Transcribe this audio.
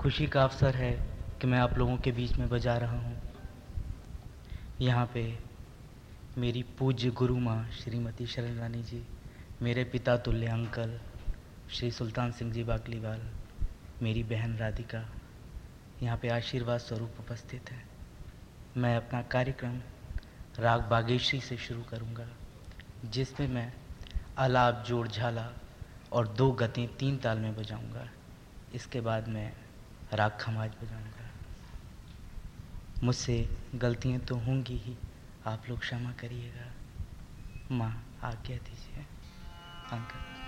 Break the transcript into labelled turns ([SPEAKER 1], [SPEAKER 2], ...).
[SPEAKER 1] खुशी का अवसर है कि मैं आप लोगों के बीच में बजा रहा हूँ। यहाँ पे मेरी पूज्य गुरु माँ श्रीमती शरण रानी जी, मेरे पिता तुल्य अंकल, श्री सुल्तान सिंह जी बाकलीवाल, मेरी बहन राधिका, यहाँ पे आशीर्वाद स्वरूप उपस्थित है। मैं अपना कार्यक्रम राग बागेश्वरी से शुरू करूँगा, जिसमें मैं आलाप जोड़ झाला और दो गतें तीन ताल में बजाऊँगा। इसके बाद मैं राग खमाज बजाऊँगा। मुझसे गलतियाँ तो होंगी ही, आप लोग क्षमा करिएगा। माँ, आज्ञा दीजिए। अंकल।